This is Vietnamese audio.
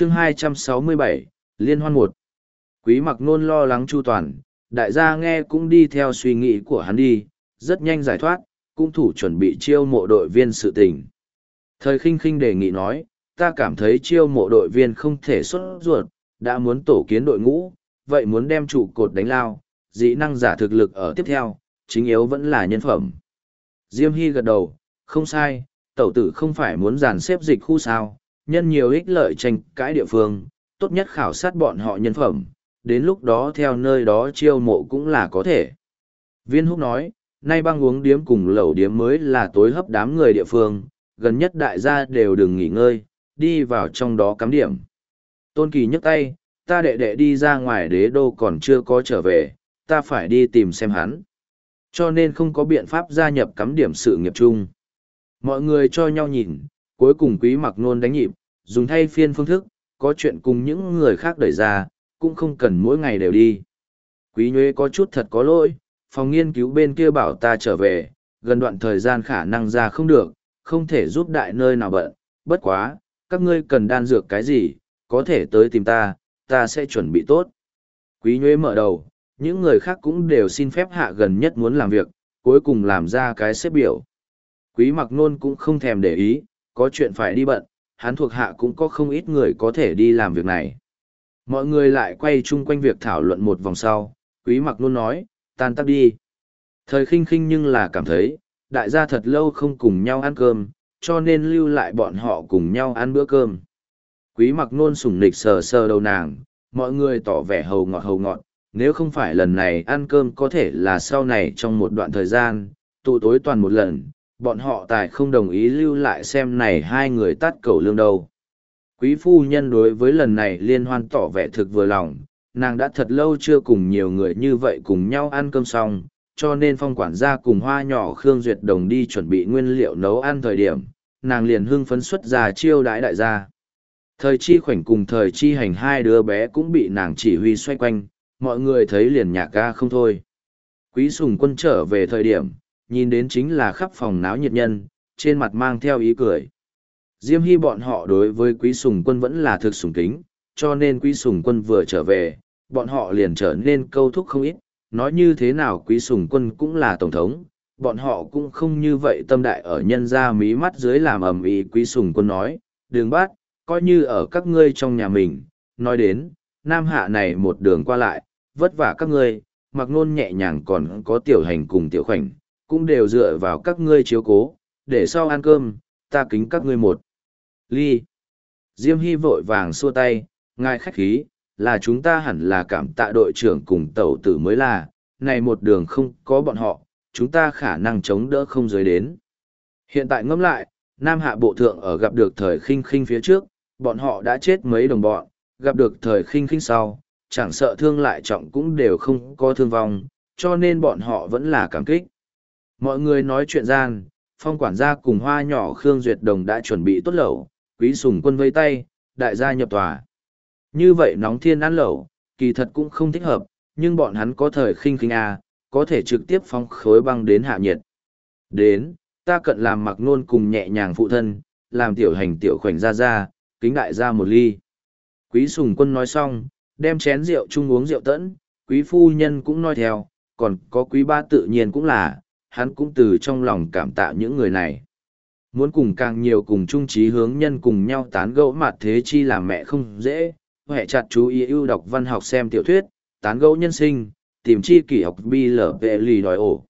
chương 267, Liên hoan một Quý mặc nôn lo lắng chu toàn, đại gia nghe cũng đi theo suy nghĩ của hắn đi, rất nhanh giải thoát, cũng thủ chuẩn bị chiêu mộ đội viên sự tình. Thời khinh khinh đề nghị nói, ta cảm thấy chiêu mộ đội viên không thể xuất ruột, đã muốn tổ kiến đội ngũ, vậy muốn đem trụ cột đánh lao, dĩ năng giả thực lực ở tiếp theo, chính yếu vẫn là nhân phẩm. Diêm Hy gật đầu, không sai, tẩu tử không phải muốn dàn xếp dịch khu sao, nhân nhiều ích lợi tranh cãi địa phương, tốt nhất khảo sát bọn họ nhân phẩm, đến lúc đó theo nơi đó chiêu mộ cũng là có thể. Viên húc nói, nay băng uống điếm cùng lẩu điếm mới là tối hấp đám người địa phương, gần nhất đại gia đều đừng nghỉ ngơi, đi vào trong đó cắm điểm. Tôn Kỳ nhấc tay, ta đệ đệ đi ra ngoài đế đô còn chưa có trở về, ta phải đi tìm xem hắn. Cho nên không có biện pháp gia nhập cắm điểm sự nghiệp chung. Mọi người cho nhau nhìn, cuối cùng quý mặc nôn đánh nhịp, dùng thay phiên phương thức, có chuyện cùng những người khác đẩy ra, cũng không cần mỗi ngày đều đi. Quý nhuế có chút thật có lỗi, phòng nghiên cứu bên kia bảo ta trở về, gần đoạn thời gian khả năng ra không được, không thể giúp đại nơi nào bận, bất quá, các ngươi cần đan dược cái gì, có thể tới tìm ta, ta sẽ chuẩn bị tốt. Quý nhuế mở đầu, những người khác cũng đều xin phép hạ gần nhất muốn làm việc, cuối cùng làm ra cái xếp biểu. Quý mặc nôn cũng không thèm để ý, có chuyện phải đi bận, hắn thuộc hạ cũng có không ít người có thể đi làm việc này. Mọi người lại quay chung quanh việc thảo luận một vòng sau, quý mặc luôn nói, tan tắc đi. Thời khinh khinh nhưng là cảm thấy, đại gia thật lâu không cùng nhau ăn cơm, cho nên lưu lại bọn họ cùng nhau ăn bữa cơm. Quý mặc nôn sủng nịch sờ sờ đầu nàng, mọi người tỏ vẻ hầu ngọt hầu ngọt, nếu không phải lần này ăn cơm có thể là sau này trong một đoạn thời gian, tụ tối toàn một lần, bọn họ tài không đồng ý lưu lại xem này hai người tắt cầu lương đâu. Quý phu nhân đối với lần này liên hoan tỏ vẻ thực vừa lòng, nàng đã thật lâu chưa cùng nhiều người như vậy cùng nhau ăn cơm xong, cho nên phong quản gia cùng hoa nhỏ Khương Duyệt Đồng đi chuẩn bị nguyên liệu nấu ăn thời điểm, nàng liền hưng phấn xuất ra chiêu đãi đại gia. Thời chi khoảnh cùng thời chi hành hai đứa bé cũng bị nàng chỉ huy xoay quanh, mọi người thấy liền nhạc ca không thôi. Quý sùng quân trở về thời điểm, nhìn đến chính là khắp phòng náo nhiệt nhân, trên mặt mang theo ý cười. Diêm hy bọn họ đối với quý sùng quân vẫn là thực sùng kính, cho nên quý sùng quân vừa trở về, bọn họ liền trở nên câu thúc không ít, nói như thế nào quý sùng quân cũng là tổng thống, bọn họ cũng không như vậy tâm đại ở nhân ra mí mắt dưới làm ầm ĩ quý sùng quân nói, đường bát, coi như ở các ngươi trong nhà mình, nói đến, nam hạ này một đường qua lại, vất vả các ngươi, mặc nôn nhẹ nhàng còn có tiểu hành cùng tiểu khoảnh, cũng đều dựa vào các ngươi chiếu cố, để sau ăn cơm, ta kính các ngươi một. Ly. Diêm Hy vội vàng xua tay, ngài khách khí, là chúng ta hẳn là cảm tạ đội trưởng cùng tàu tử mới là, này một đường không có bọn họ, chúng ta khả năng chống đỡ không giới đến. Hiện tại ngẫm lại, Nam Hạ Bộ Thượng ở gặp được thời khinh khinh phía trước, bọn họ đã chết mấy đồng bọn, gặp được thời khinh khinh sau, chẳng sợ thương lại trọng cũng đều không có thương vong, cho nên bọn họ vẫn là cảm kích. Mọi người nói chuyện gian, phong quản gia cùng hoa nhỏ Khương Duyệt Đồng đã chuẩn bị tốt lẩu, quý sùng quân vây tay, đại gia nhập tòa. Như vậy nóng thiên ăn lẩu, kỳ thật cũng không thích hợp, nhưng bọn hắn có thời khinh khinh à, có thể trực tiếp phong khối băng đến hạ nhiệt. Đến, ta cận làm mặc nôn cùng nhẹ nhàng phụ thân, làm tiểu hành tiểu khoảnh ra ra, kính đại ra một ly. Quý sùng quân nói xong, đem chén rượu chung uống rượu tẫn, quý phu nhân cũng nói theo, còn có quý ba tự nhiên cũng là, hắn cũng từ trong lòng cảm tạ những người này. Muốn cùng càng nhiều cùng chung trí hướng nhân cùng nhau tán gẫu mặt thế chi làm mẹ không dễ, hệ chặt chú ý ưu đọc văn học xem tiểu thuyết, tán gẫu nhân sinh, tìm chi kỷ học bi lở vệ lì đòi ổ.